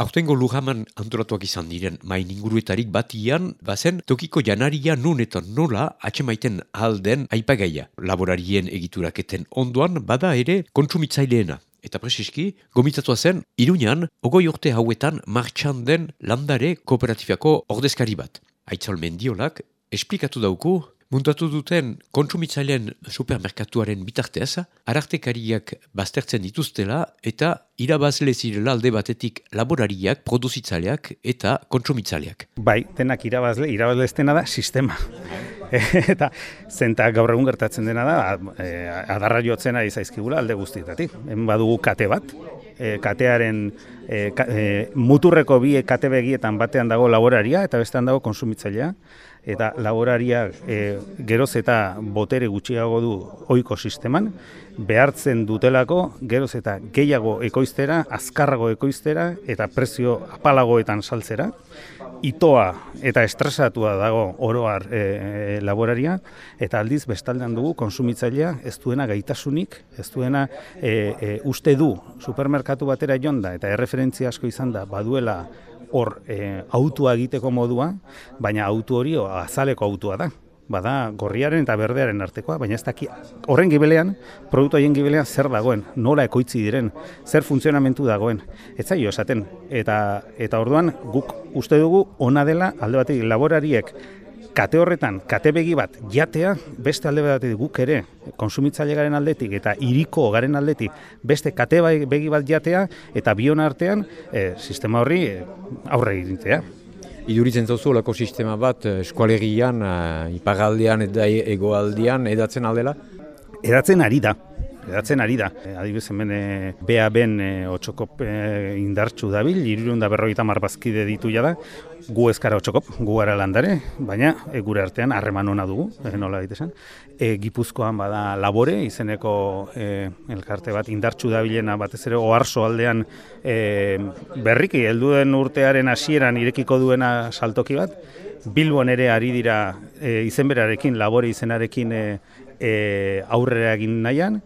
Aurtengo lujaman antolatuak izan diren main inguruetarik batian, bazen tokiko janaria nun eta nola atxemaiten alden aipagaia. Laborarien egituraketen ondoan bada ere kontsumitzaileena. Eta presiski, gomitatua zen, iruñan, ogoi urte hauetan martxan den landare kooperatifiako ordezkari bat. Aitzol mendiolak, esplikatu dauku, Muntatu duten kontsumitzailean supermerkatuaren bitartez, arartekariak baztertzen dituztela eta irabazle zirela alde batetik laborariak, produzitzaileak eta kontsumitzaileak. Bai, denak irabazle, irabazle ez da sistema. eta zenta gaur egun gertatzen dena da, e, adarra jotzen ari zaizkigula alde guztietatik. Hemen badugu kate bat, e, katearen e, e, muturreko bi kate begietan batean dago laboraria eta bestean dago konsumitzailea eta laboraria e, geroz eta botere gutxiago du ohiko sisteman, behartzen dutelako geroz eta gehiago ekoiztera, azkarrago ekoiztera eta prezio apalagoetan saltzera. Itoa eta estresatua dago oroar e, laboraria eta aldiz bestaldean dugu konsumitzailea ez duena gaitasunik, ez duena e, e, uste du supermerkatu batera jonda eta erreferentzia asko izan da baduela hor e, autua egiteko modua, baina autu hori azaleko autua da. Bada gorriaren eta berdearen artekoa, baina ez daki horren gibelean, produktu haien gibelean zer dagoen, nola ekoitzi diren, zer funtzionamentu dagoen. Ez zaio esaten, eta, eta orduan guk uste dugu ona dela alde batetik laborariek kate horretan, kate begi bat jatea, beste alde bat guk ere, konsumitzaile garen aldetik eta iriko garen aldetik, beste kate bai, begi bat jatea, eta bion artean, e, sistema horri e, aurre egitea. Iduritzen zauzu lako sistema bat, e, eskualerian, ipagaldean eta egoaldean, edatzen aldela? Edatzen ari da. Edatzen ari da. E, adibidez hemen e, bea ben e, otxokop e, indartxu dabil, irurun da berroita marbazkide ditu da, gu ezkara otxokop, gu gara landare, baina e, gure artean harreman hona dugu, e, nola egitezen. E, Gipuzkoan bada labore, izeneko e, elkarte bat indartxu dabilena batez ere oarso aldean e, berriki, heldu den urtearen hasieran irekiko duena saltoki bat, Bilbon ere ari dira e, izenberarekin, labore izenarekin e, e, aurrera egin nahian,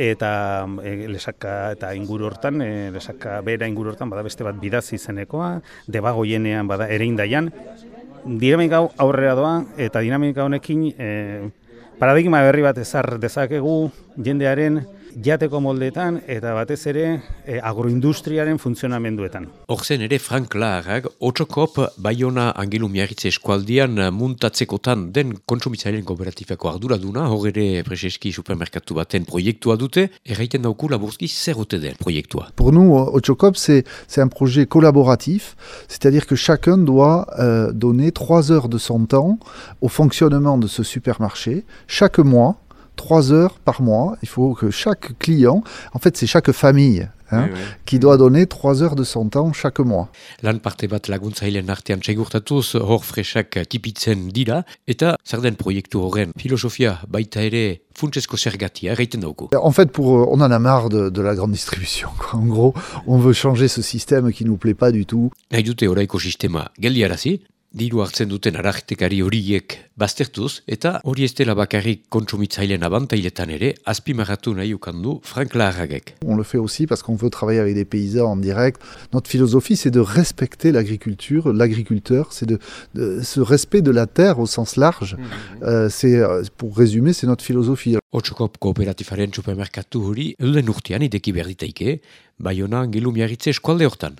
eta e, lesaka eta inguru hortan, e, lesaka bera inguru hortan, bada beste bat bidaz izenekoa, debago jenean bada ere indaian, dinamika aurrera doa, eta dinamika honekin e, paradigma berri bat ezar dezakegu jendearen, jateko moldetan eta batez ere e, agroindustriaren funtzionamenduetan. Horzen ere Frank Laharrak, otxokop Bayona Angelu Miarritze eskualdian muntatzekotan den kontsumitzailean kooperatifako arduraduna, hor ere preseski supermerkatu baten proiektua dute, erraiten dauku laburzki zer ote den proiektua? Pour nous, Otxokop, c'est un projet collaboratif, c'est-à-dire que chacun doit euh, donner trois heures de son temps au fonctionnement de ce supermarché, chaque mois, trois heures par mois. Il faut que chaque client, en fait c'est chaque famille, hein, oui, oui. qui doit donner trois heures de son temps chaque mois. Lan parte bat laguntzailean artean segurtatuz hor fresak tipitzen dira, eta zer den proiektu horren filosofia baita ere funtsesko zergatia erraiten dauku. En fait, pour, on en a marre de, de la grande distribution. Quoi. En gros, on veut changer ce système qui nous plaît pas du tout. Nahi dute oraiko sistema geldiarazi, diru hartzen duten arartekari horiek baztertuz, eta hori ez dela bakarrik kontsumitzailean abantailetan ere, azpimarratu nahi ukandu Frank Laharragek. On le fait aussi parce qu'on veut travailler avec des paysans en direct. Notre philosophie, c'est de respecter l'agriculture, l'agriculteur, c'est de, de, ce respect de la terre au sens large. Mm -hmm. euh, c'est, pour résumer, c'est notre philosophie. Otxokop kooperatifaren supermerkatu hori, euden urtean ideki berditaike, Baiona Angilu Miarritze eskualde hortan.